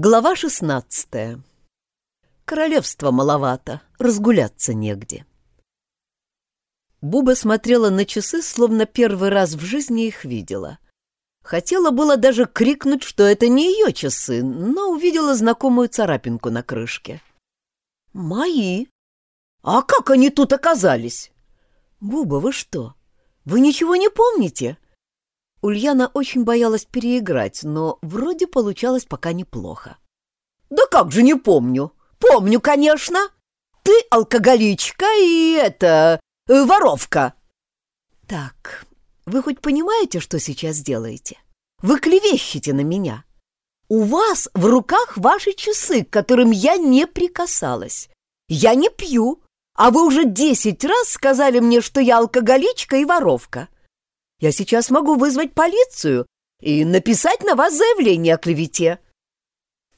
Глава шестнадцатая. Королевства маловато, разгуляться негде. Буба смотрела на часы, словно первый раз в жизни их видела. Хотела было даже крикнуть, что это не ее часы, но увидела знакомую царапинку на крышке. «Мои! А как они тут оказались?» «Буба, вы что? Вы ничего не помните?» Ульяна очень боялась переиграть, но вроде получалось пока неплохо. «Да как же не помню! Помню, конечно! Ты алкоголичка и это... Э, воровка!» «Так, вы хоть понимаете, что сейчас делаете? Вы клевещете на меня. У вас в руках ваши часы, к которым я не прикасалась. Я не пью, а вы уже десять раз сказали мне, что я алкоголичка и воровка. Я сейчас могу вызвать полицию и написать на вас заявление о клевете.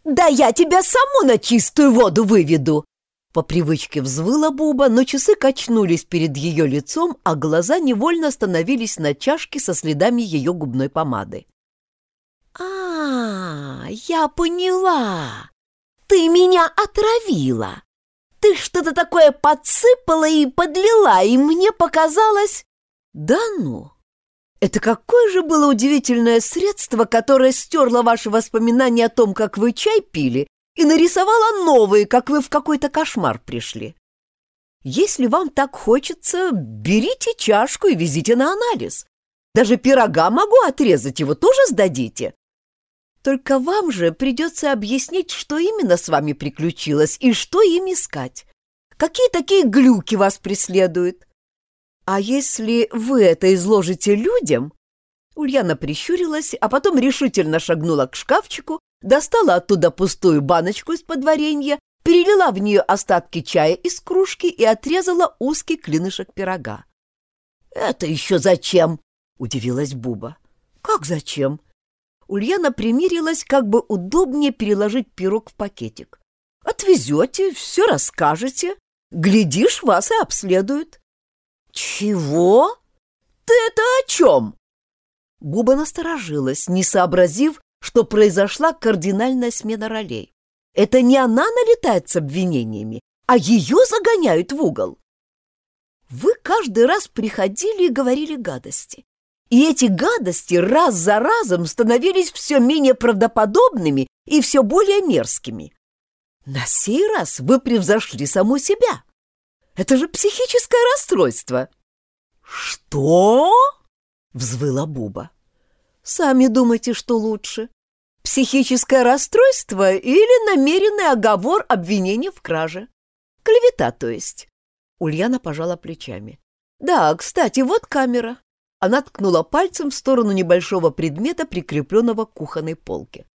Да я тебя саму на чистую воду выведу. По привычке взвыла Буба, но часы качнулись перед ее лицом, а глаза невольно остановились на чашке со следами ее губной помады. «А, я поняла! Ты меня отравила! Ты что-то такое подсыпала и подлила, и мне показалось...» «Да ну! Это какое же было удивительное средство, которое стерло ваши воспоминания о том, как вы чай пили, и нарисовало новые, как вы в какой-то кошмар пришли. Если вам так хочется, берите чашку и везите на анализ. Даже пирога могу отрезать, его тоже сдадите. Только вам же придется объяснить, что именно с вами приключилось и что им искать. Какие такие глюки вас преследуют? «А если вы это изложите людям?» Ульяна прищурилась, а потом решительно шагнула к шкафчику, достала оттуда пустую баночку из-под варенья, перелила в нее остатки чая из кружки и отрезала узкий клинышек пирога. «Это еще зачем?» — удивилась Буба. «Как зачем?» Ульяна примирилась, как бы удобнее переложить пирог в пакетик. «Отвезете, все расскажете. Глядишь, вас и обследуют. «Чего? Ты это о чем?» Буба насторожилась, не сообразив, что произошла кардинальная смена ролей. Это не она налетает с обвинениями, а ее загоняют в угол. Вы каждый раз приходили и говорили гадости. И эти гадости раз за разом становились все менее правдоподобными и все более мерзкими. На сей раз вы превзошли саму себя. Это же психическое расстройство!» «Что?» — взвыла Буба. «Сами думайте, что лучше. Психическое расстройство или намеренный оговор обвинения в краже? Клевета, то есть?» Ульяна пожала плечами. «Да, кстати, вот камера». Она ткнула пальцем в сторону небольшого предмета, прикрепленного к кухонной полке.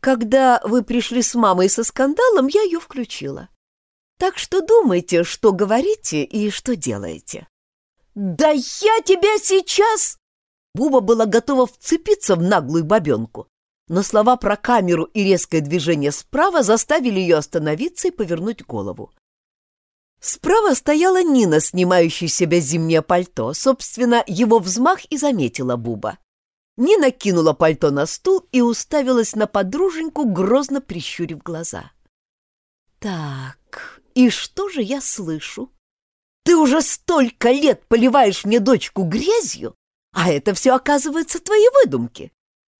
«Когда вы пришли с мамой со скандалом, я ее включила. Так что думайте, что говорите и что делаете. «Да я тебя сейчас...» Буба была готова вцепиться в наглую бабенку, но слова про камеру и резкое движение справа заставили ее остановиться и повернуть голову. Справа стояла Нина, снимающая себя зимнее пальто. Собственно, его взмах и заметила Буба. Нина кинула пальто на стул и уставилась на подруженьку, грозно прищурив глаза. «Так, и что же я слышу? Ты уже столько лет поливаешь мне дочку грязью, а это все, оказывается, твои выдумки.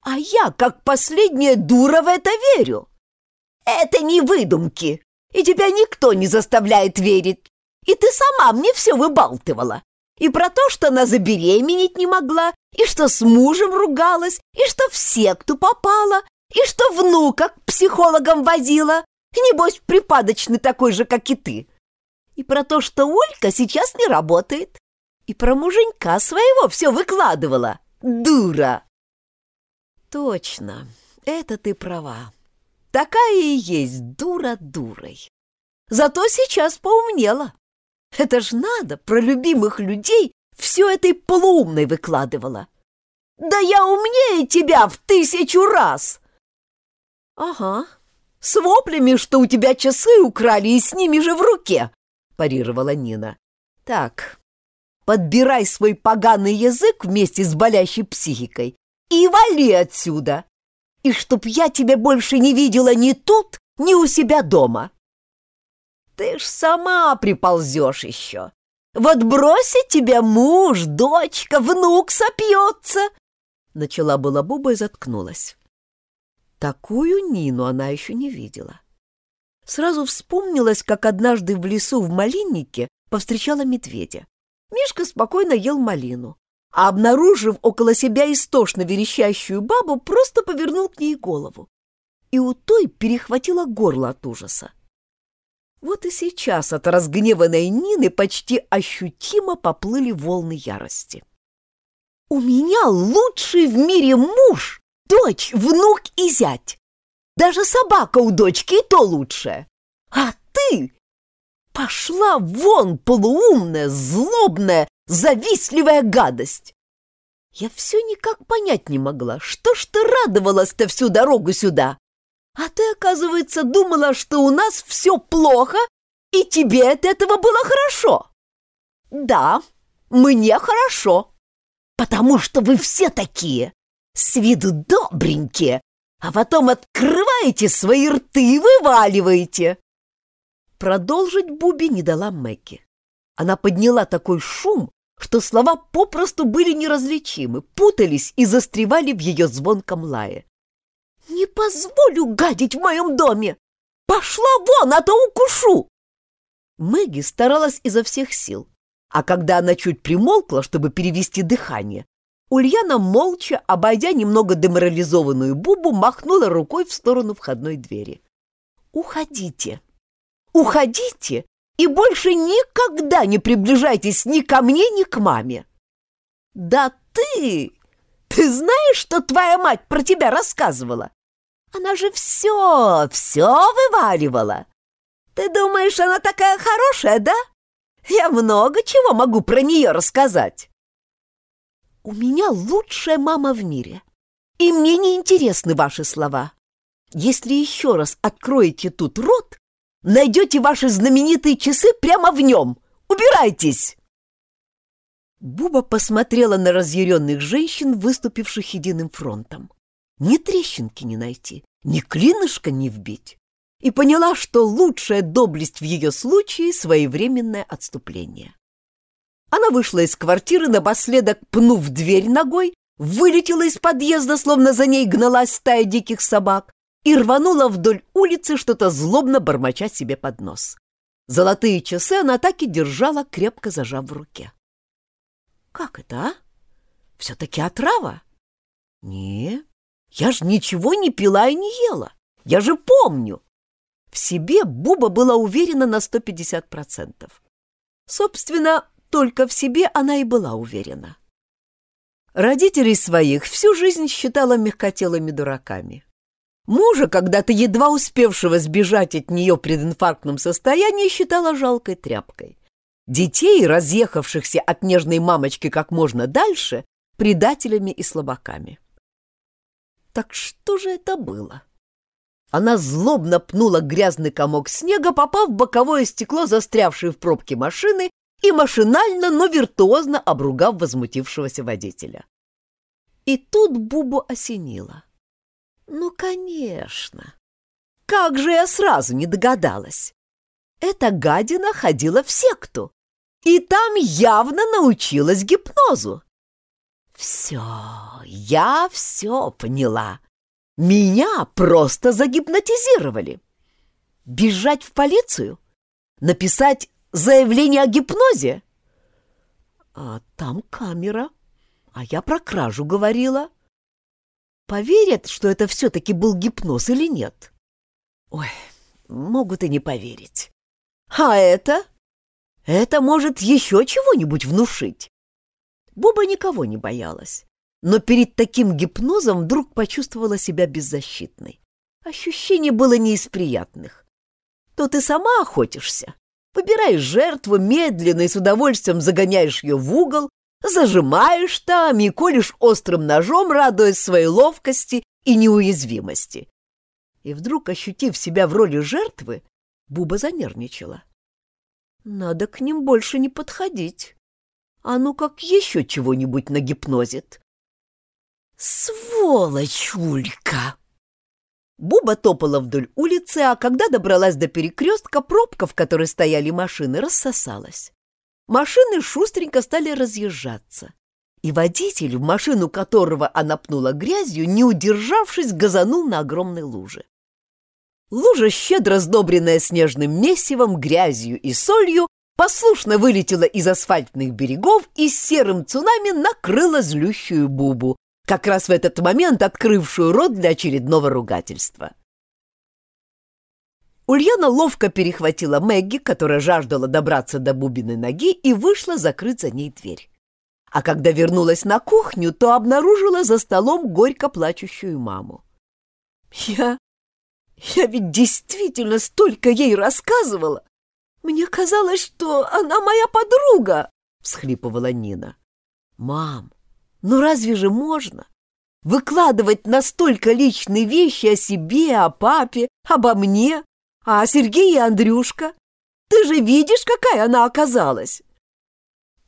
А я, как последняя дура, в это верю. Это не выдумки, и тебя никто не заставляет верить. И ты сама мне все выбалтывала. И про то, что она забеременеть не могла, и что с мужем ругалась, и что в секту попала, и что внука к психологам возила, Небось, припадочный такой же, как и ты. И про то, что Олька сейчас не работает. И про муженька своего все выкладывала. Дура!» «Точно, это ты права. Такая и есть дура дурой. Зато сейчас поумнела. Это ж надо, про любимых людей все этой полуумной выкладывала. Да я умнее тебя в тысячу раз!» «Ага, с воплями, что у тебя часы украли и с ними же в руке!» — парировала Нина. «Так, подбирай свой поганый язык вместе с болящей психикой и вали отсюда! и чтоб я тебя больше не видела ни тут, ни у себя дома. Ты ж сама приползешь еще. Вот бросит тебя муж, дочка, внук сопьется. Начала была Буба и заткнулась. Такую Нину она еще не видела. Сразу вспомнилась, как однажды в лесу в малиннике повстречала медведя. Мишка спокойно ел малину, а, обнаружив около себя истошно верещащую бабу, просто повернул к ней голову. И у той перехватило горло от ужаса. Вот и сейчас от разгневанной Нины почти ощутимо поплыли волны ярости. «У меня лучший в мире муж, дочь, внук и зять. Даже собака у дочки и то лучше. А ты пошла вон, полуумная, злобная, завистливая гадость!» Я все никак понять не могла, что ж ты радовалась-то всю дорогу сюда? А ты, оказывается, думала, что у нас все плохо, и тебе от этого было хорошо. Да, мне хорошо, потому что вы все такие, с виду добренькие, а потом открываете свои рты и вываливаете. Продолжить Буби не дала Мэкки. Она подняла такой шум, что слова попросту были неразличимы, путались и застревали в ее звонком лае. «Не позволю гадить в моем доме! Пошла вон, а то укушу!» Мэгги старалась изо всех сил, а когда она чуть примолкла, чтобы перевести дыхание, Ульяна, молча, обойдя немного деморализованную Бубу, махнула рукой в сторону входной двери. «Уходите! Уходите и больше никогда не приближайтесь ни ко мне, ни к маме!» «Да ты! Ты знаешь, что твоя мать про тебя рассказывала? Она же все, все вываливала. Ты думаешь, она такая хорошая, да? Я много чего могу про нее рассказать. У меня лучшая мама в мире, и мне не интересны ваши слова. Если еще раз откроете тут рот, найдете ваши знаменитые часы прямо в нем. Убирайтесь!» Буба посмотрела на разъяренных женщин, выступивших единым фронтом. Ни трещинки не найти, ни клинышка не вбить. И поняла, что лучшая доблесть в ее случае — своевременное отступление. Она вышла из квартиры, напоследок пнув дверь ногой, вылетела из подъезда, словно за ней гналась стая диких собак, и рванула вдоль улицы, что-то злобно бормоча себе под нос. Золотые часы она так и держала, крепко зажав в руке. «Как это, а? Все-таки отрава?» «Не, я ж ничего не пила и не ела. Я же помню. В себе Буба была уверена на 150%. Собственно, только в себе она и была уверена. Родителей своих всю жизнь считала мягкотелыми дураками. Мужа, когда-то едва успевшего сбежать от нее прединфарктном состоянии, считала жалкой тряпкой. Детей, разъехавшихся от нежной мамочки как можно дальше, предателями и слабаками. Так что же это было? Она злобно пнула грязный комок снега, попав в боковое стекло, застрявшее в пробке машины, и машинально, но виртуозно обругав возмутившегося водителя. И тут Бубу осенило. Ну, конечно. Как же я сразу не догадалась. Эта гадина ходила в секту, и там явно научилась гипнозу. Все, я все поняла. Меня просто загипнотизировали. Бежать в полицию? Написать заявление о гипнозе? А там камера, а я про кражу говорила. Поверят, что это все-таки был гипноз или нет? Ой, могут и не поверить. А это? Это может еще чего-нибудь внушить. Боба никого не боялась, но перед таким гипнозом вдруг почувствовала себя беззащитной. Ощущение было не из приятных. То ты сама охотишься, выбираешь жертву, медленно и с удовольствием загоняешь ее в угол, зажимаешь там и колешь острым ножом, радуясь своей ловкости и неуязвимости. И вдруг, ощутив себя в роли жертвы, Буба занервничала. Надо к ним больше не подходить а ну как еще чего-нибудь нагипнозит. «Сволочь, Улька!» Буба топала вдоль улицы, а когда добралась до перекрестка, пробка, в которой стояли машины, рассосалась. Машины шустренько стали разъезжаться. И водитель, в машину которого она пнула грязью, не удержавшись, газанул на огромной луже. Лужа, щедро сдобренная снежным месивом, грязью и солью, послушно вылетела из асфальтных берегов и серым цунами накрыла злющую Бубу, как раз в этот момент открывшую рот для очередного ругательства. Ульяна ловко перехватила Мэгги, которая жаждала добраться до Бубиной ноги, и вышла закрыть за ней дверь. А когда вернулась на кухню, то обнаружила за столом горько плачущую маму. «Я... я ведь действительно столько ей рассказывала! Мне казалось, что она моя подруга!» — всхлипывала Нина. «Мам, ну разве же можно? Выкладывать настолько личные вещи о себе, о папе, обо мне, а о Сергее и Андрюшка? Ты же видишь, какая она оказалась!»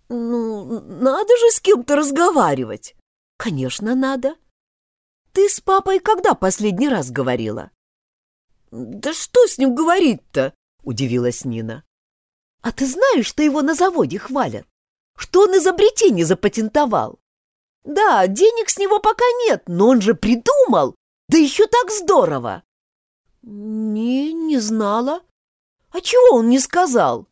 «Ну, надо же с кем-то разговаривать!» «Конечно, надо!» «Ты с папой когда последний раз говорила?» «Да что с ним говорить-то?» — удивилась Нина. «А ты знаешь, что его на заводе хвалят? Что он изобретение запатентовал? Да, денег с него пока нет, но он же придумал! Да еще так здорово!» «Не, не знала. А чего он не сказал?»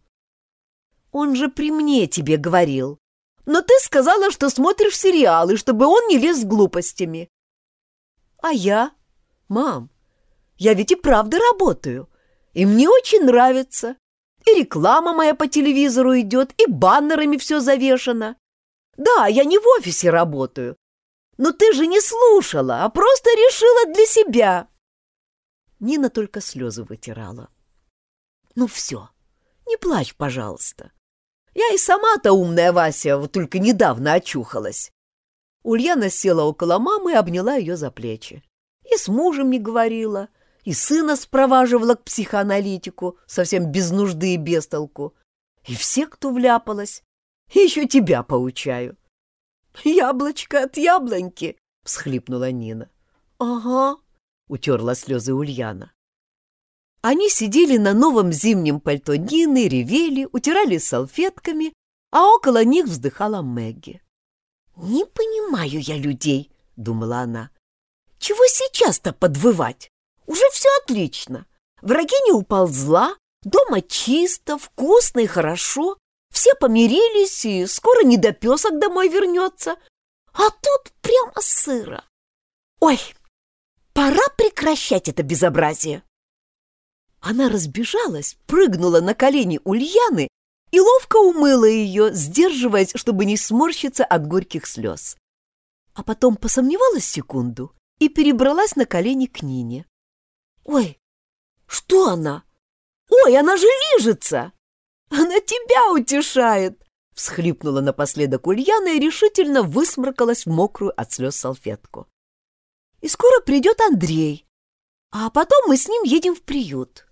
Он же при мне тебе говорил. Но ты сказала, что смотришь сериалы, чтобы он не лез с глупостями. А я? Мам, я ведь и правда работаю. И мне очень нравится. И реклама моя по телевизору идет, и баннерами все завешено. Да, я не в офисе работаю. Но ты же не слушала, а просто решила для себя. Нина только слезы вытирала. Ну все, не плачь, пожалуйста. Я и сама-то умная Вася, вот только недавно очухалась. Ульяна села около мамы и обняла ее за плечи. И с мужем не говорила, и сына спроваживала к психоаналитику, совсем без нужды и без толку. И все, кто вляпалась, еще тебя поучаю. «Яблочко от яблоньки!» — всхлипнула Нина. «Ага», — утерла слезы Ульяна. Они сидели на новом зимнем пальто Нины, ревели, утирали салфетками, а около них вздыхала Мэгги. «Не понимаю я людей», — думала она. «Чего сейчас-то подвывать? Уже все отлично. Враги не уползла, дома чисто, вкусно и хорошо. Все помирились, и скоро недопесок домой вернется. А тут прямо сыро. Ой, пора прекращать это безобразие. Она разбежалась, прыгнула на колени Ульяны и ловко умыла ее, сдерживаясь, чтобы не сморщиться от горьких слез. А потом посомневалась секунду и перебралась на колени к Нине. «Ой, что она? Ой, она же лижется! Она тебя утешает!» всхлипнула напоследок Ульяна и решительно высморкалась в мокрую от слез салфетку. «И скоро придет Андрей, а потом мы с ним едем в приют.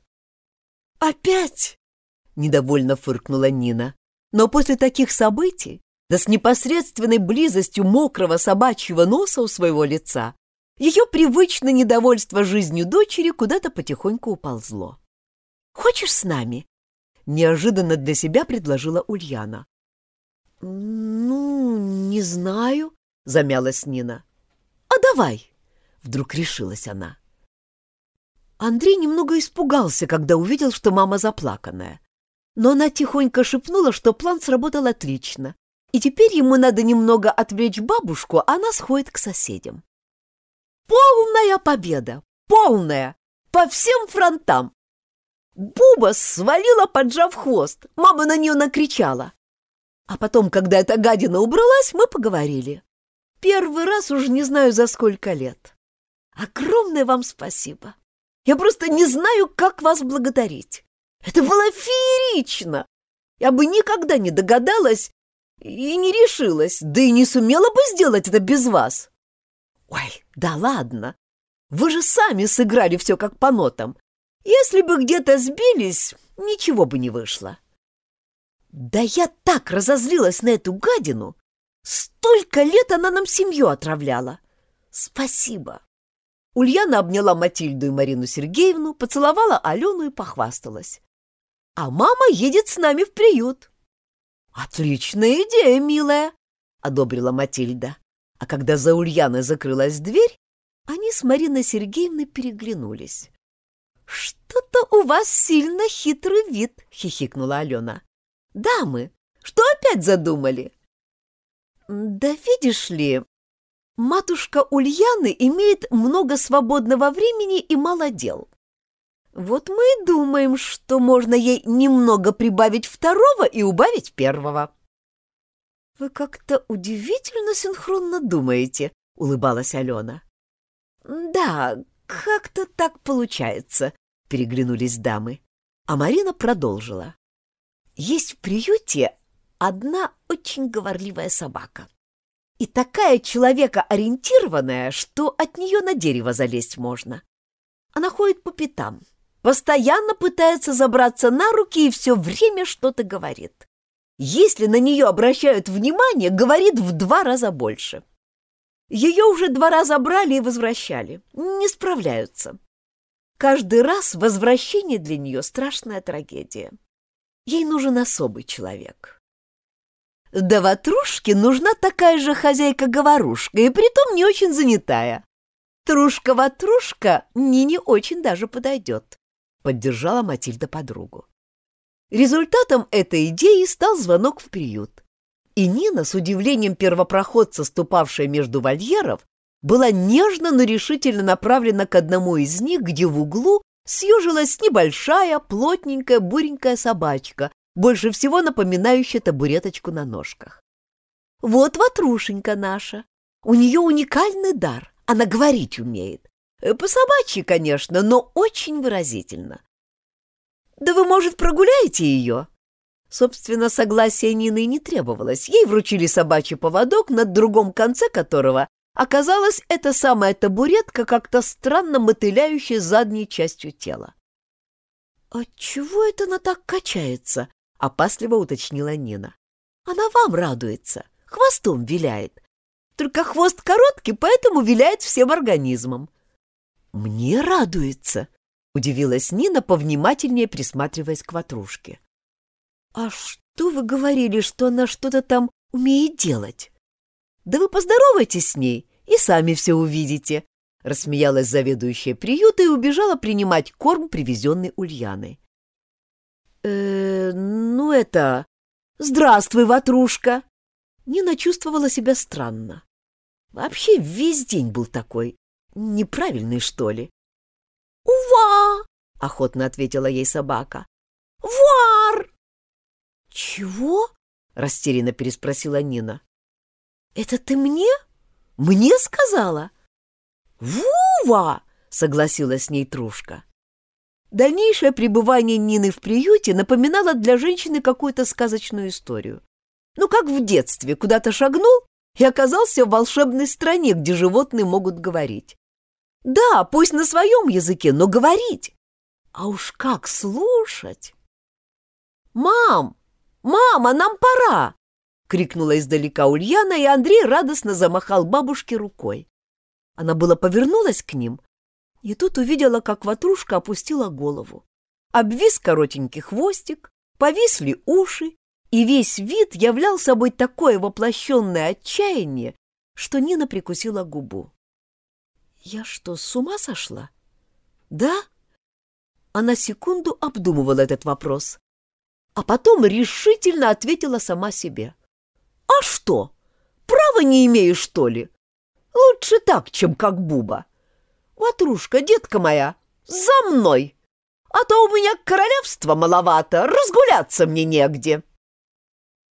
«Опять?» — недовольно фыркнула Нина. Но после таких событий, да с непосредственной близостью мокрого собачьего носа у своего лица, ее привычное недовольство жизнью дочери куда-то потихоньку уползло. «Хочешь с нами?» — неожиданно для себя предложила Ульяна. «Ну, не знаю», — замялась Нина. «А давай!» — вдруг решилась она. Андрей немного испугался, когда увидел, что мама заплаканная. Но она тихонько шепнула, что план сработал отлично, и теперь ему надо немного отвлечь бабушку, а она сходит к соседям. Полная победа! Полная! По всем фронтам! Буба свалила, поджав хвост. Мама на нее накричала. А потом, когда эта гадина убралась, мы поговорили. Первый раз уже не знаю за сколько лет. Огромное вам спасибо. Я просто не знаю, как вас благодарить. Это было феерично. Я бы никогда не догадалась и не решилась, да и не сумела бы сделать это без вас. Ой, да ладно. Вы же сами сыграли все как по нотам. Если бы где-то сбились, ничего бы не вышло. Да я так разозлилась на эту гадину. Столько лет она нам семью отравляла. Спасибо. Ульяна обняла Матильду и Марину Сергеевну, поцеловала Алену и похвасталась. «А мама едет с нами в приют». «Отличная идея, милая!» — одобрила Матильда. А когда за Ульяной закрылась дверь, они с Мариной Сергеевной переглянулись. «Что-то у вас сильно хитрый вид», — хихикнула Алена. «Дамы, что опять задумали?» «Да видишь ли, матушка Ульяны имеет много свободного времени и мало дел. Вот мы и думаем, что можно ей немного прибавить второго и убавить первого». «Вы как-то удивительно синхронно думаете», — улыбалась Алена. «Да, как-то так получается», — переглянулись дамы. А Марина продолжила. «Есть в приюте одна очень говорливая собака. И такая человекоориентированная, что от нее на дерево залезть можно. Она ходит по пятам, постоянно пытается забраться на руки и все время что-то говорит. Если на нее обращают внимание, говорит в два раза больше. Ее уже два раза брали и возвращали. Не справляются. Каждый раз возвращение для нее страшная трагедия. Ей нужен особый человек. Да ватрушке нужна такая же хозяйка-говорушка, и притом не очень занятая. Трушка-ватрушка Нине очень даже подойдет, — поддержала Матильда подругу. Результатом этой идеи стал звонок в приют. И Нина, с удивлением первопроходца, ступавшая между вольеров, была нежно, но решительно направлена к одному из них, где в углу съежилась небольшая, плотненькая, буренькая собачка, больше всего напоминающая табуреточку на ножках. «Вот ватрушенька наша. У нее уникальный дар. Она говорить умеет. Э, по собачьи, конечно, но очень выразительно. Да вы, может, прогуляете ее?» Собственно, согласия Нины не требовалось. Ей вручили собачий поводок, на другом конце которого оказалась эта самая табуретка, как-то странно мотыляющая задней частью тела. «Отчего это она так качается?» — опасливо уточнила Нина. «Она вам радуется, хвостом виляет. Только хвост короткий, поэтому виляет всем организмом». «Мне радуется», — удивилась Нина, повнимательнее присматриваясь к ватрушке. «А что вы говорили, что она что-то там умеет делать?» «Да вы поздоровайтесь с ней и сами все увидите», — рассмеялась заведующая приюта и убежала принимать корм, привезенный Ульяной. э ну это... Здравствуй, ватрушка!» Нина чувствовала себя странно. Вообще весь день был такой, неправильный, что ли. «Ува!» — охотно ответила ей собака. «Вар!» «Чего?» — растерянно переспросила Нина. «Это ты мне? Мне сказала?» «Вува!» — согласилась с ней Трушка. Дальнейшее пребывание Нины в приюте напоминало для женщины какую-то сказочную историю. Ну, как в детстве, куда-то шагнул и оказался в волшебной стране, где животные могут говорить. Да, пусть на своем языке, но говорить. А уж как слушать! «Мам, «Мама, нам пора!» — крикнула издалека Ульяна, и Андрей радостно замахал бабушке рукой. Она была повернулась к ним, и тут увидела, как ватрушка опустила голову. Обвис коротенький хвостик, повисли уши, и весь вид являл собой такое воплощенное отчаяние, что Нина прикусила губу. «Я что, с ума сошла?» «Да?» Она секунду обдумывала этот вопрос а потом решительно ответила сама себе. «А что? Права не имею, что ли? Лучше так, чем как Буба. Ватрушка, детка моя, за мной! А то у меня королевства маловато, разгуляться мне негде!»